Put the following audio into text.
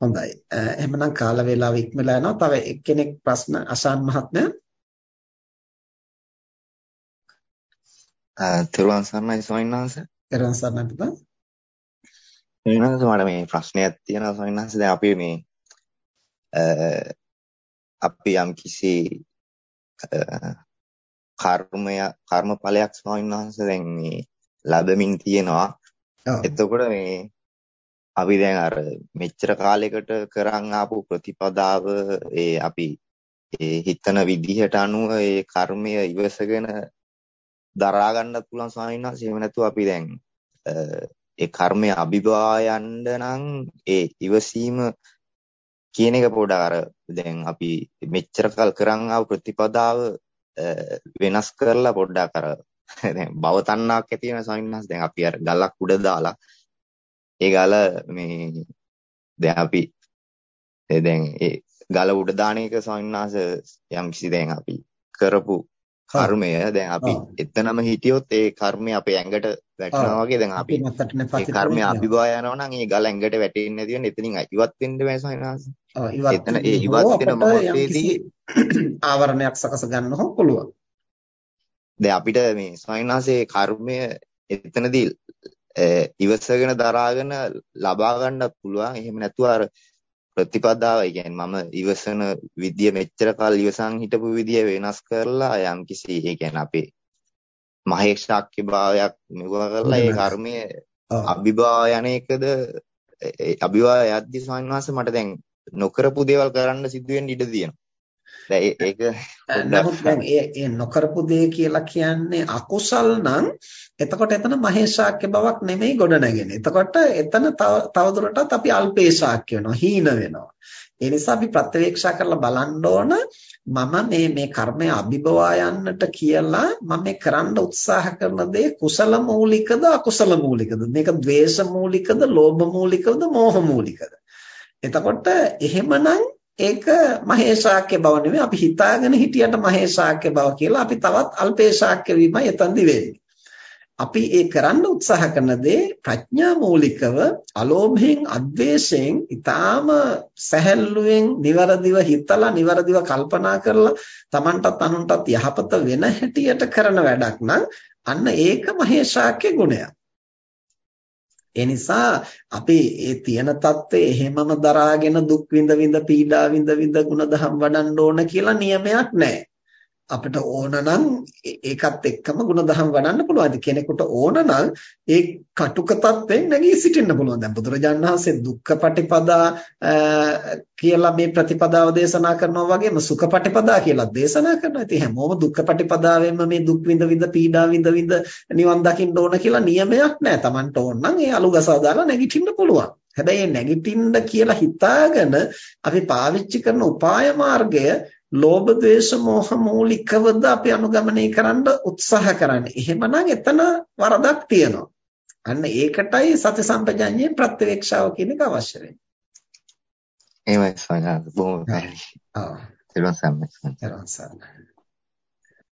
හොඳයි. එහෙමනම් කාල වේලාව ඉක්මලා යනවා. තව එක්කෙනෙක් ප්‍රශ්න අසන් මහත්මයා. තෙරුවන් සරණයි ස්වාමීන් වහන්සේ. තෙරුවන් සරණයි පුතා. ඊළඟට මට මේ ප්‍රශ්නයක් තියෙනවා ස්වාමීන් වහන්සේ. දැන් අපි මේ අපි යම් කිසි කර්මය කර්මඵලයක් ස්වාමීන් වහන්සේ දැන් මේ ලැබමින් තියෙනවා. එතකොට මේ අපි දැන් අර මෙච්චර කාලයකට කරන් ආපු ප්‍රතිපදාව ඒ අපි ඒ හිතන විදිහට අනුව ඒ කර්මය ඉවසගෙන දරා ගන්නත් පුළුවන් ස්වාමීන් වහන්සේ. එහෙම නැතුව අපි දැන් ඒ කර්මය අභිභවා යන්න නම් ඒ ඉවසීම කියන එක පොඩ්ඩක් අර දැන් අපි මෙච්චර කල් කරන් ආපු ප්‍රතිපදාව වෙනස් කරලා පොඩ්ඩක් අර දැන් භව තණ්හාවක් ඇති වෙන ස්වාමීන් වහන්සේ. දැන් අපි අර ගලක් උඩ දාලා ඒ ගල මේ දැන් අපි දැන් ඒ ගල උඩ දාන එක ස්වාමීන් වහන්සේ යම් කිසි දැන් අපි කරපු කර්මය දැන් අපි එතනම හිටියොත් ඒ කර්මය අපේ ඇඟට වැටෙනවා වගේ දැන් අපි ඒ කර්මය අභිභවා යනවා නම් ඒ ගල ඇඟට වැටෙන්නේ නැති වෙන එතනින් ඉවත් වෙන්න බෑ ස්වාමීන් වහන්සේ. එතන ඒ ඉවත් වෙන මොහොතේදී ආවරණයක් සකස ගන්න හෝ පුළුවන්. දැන් අපිට මේ ස්වාමීන් වහන්සේ කර්මය එතනදී ඉවසගෙන දරාගෙන ලබා ගන්නත් පුළුවන්. එහෙම නැතුව අර ප්‍රතිපදාව කියන්නේ මම ඉවසන විදිය මෙච්චර කල් ඉවසන් හිටපු විදිය වෙනස් කරලා යම් කිසි ඒ කියන්නේ අපේ මහේක්ෂාක්‍ය භාවයක් මෙවුවා කරලා ඒ කර්මය අභිභාව යන එකද අභිභාව යද්දි ස්වාමීන් වහන්සේ මට දැන් නොකරපු දේවල් කරන්න සිදු වෙන්න ඉඩ තියෙනවා. දැන් ඒක නමුත් දැන් ඒ ඒ නොකරපු දේ කියලා කියන්නේ අකුසල් නම් එතකොට එතන මහේශාක්‍ය බවක් නෙමෙයි ගොඩ නැගෙන්නේ. එතකොට එතන තවදුරටත් අපි අල්පේශාක්‍ය වෙනවා, හීන වෙනවා. ඒ නිසා අපි ප්‍රත්‍යවේක්ෂා කරලා බලන්න ඕන මම මේ මේ කර්මය අභිබවා යන්නට කියලා මම මේ කරන්න උත්සාහ කරන දේ කුසල මූලිකද අකුසල මූලිකද මේක ද්වේෂ මූලිකද ලෝභ මූලිකද මෝහ මූලිකද එතකොට එහෙමනම් ඒක මහේශාක්‍ය බව නෙවෙයි අපි හිතාගෙන හිටියට මහේශාක්‍ය බව කියලා අපි තවත් අල්පේශාක්‍ය වීමයි එතනදි වෙන්නේ. අපි ඒ කරන්න උත්සාහ කරන දේ ප්‍රඥා මූලිකව අලෝභයෙන් අද්වේෂයෙන් ඊටාම සැහැල්ලුවෙන් નિවරදිව හිතලා નિවරදිව කල්පනා කරලා Tamanටත් අනුන්ටත් යහපත වෙන හැටියට කරන වැඩක් නම් අන්න ඒක මහේශාක්‍ය ගුණයක්. ඒ නිසා අපි මේ තියෙන தත්ත්වය එහෙමම දරාගෙන දුක් විඳ විඳ පීඩා විඳ විඳ ಗುಣධම් වඩන්න ඕන කියලා නියමයක් නැහැ. අපිට ඕන නම් ඒකත් එක්කම ಗುಣධම් වඩන්න පුළුවන්. කෙනෙකුට ඕන නම් ඒ කටුක තත්වෙන් නැගී සිටින්න පුළුවන්. දැන් බුදුරජාණන් වහන්සේ දුක්ඛපටිපදා කියලා මේ ප්‍රතිපදාව දේශනා කරනවා වගේම සුඛපටිපදා කියලා දේශනා කරනවා. ඉතින් හැමෝම දුක්ඛපටිපදාවෙන්ම මේ දුක් විඳ විඳ පීඩා විඳ විඳ නිවන් දකින්න ඕන කියලා නියමයක් නැහැ. Tamanට ඕන නම් ඒ අලුගසා දාලා නැගිටින්න පුළුවන්. හැබැයි නැගිටින්න කියලා හිතාගෙන අපි පාවිච්චි කරන උපාය මාර්ගය ලෝභ ද්වේෂ මෝහ මූලිකවද අපි අනුගමනය කරන්න උත්සාහ කරන්නේ. එහෙමනම් එතන වරදක් තියෙනවා. අන්න ඒකටයි සති සම්පජඤ්ඤේ ප්‍රත්‍යවේක්ෂාව කියන එක අවශ්‍ය වෙන්නේ. එහෙමයි සයනා බොහොම පැහැදිලි. ඔව්.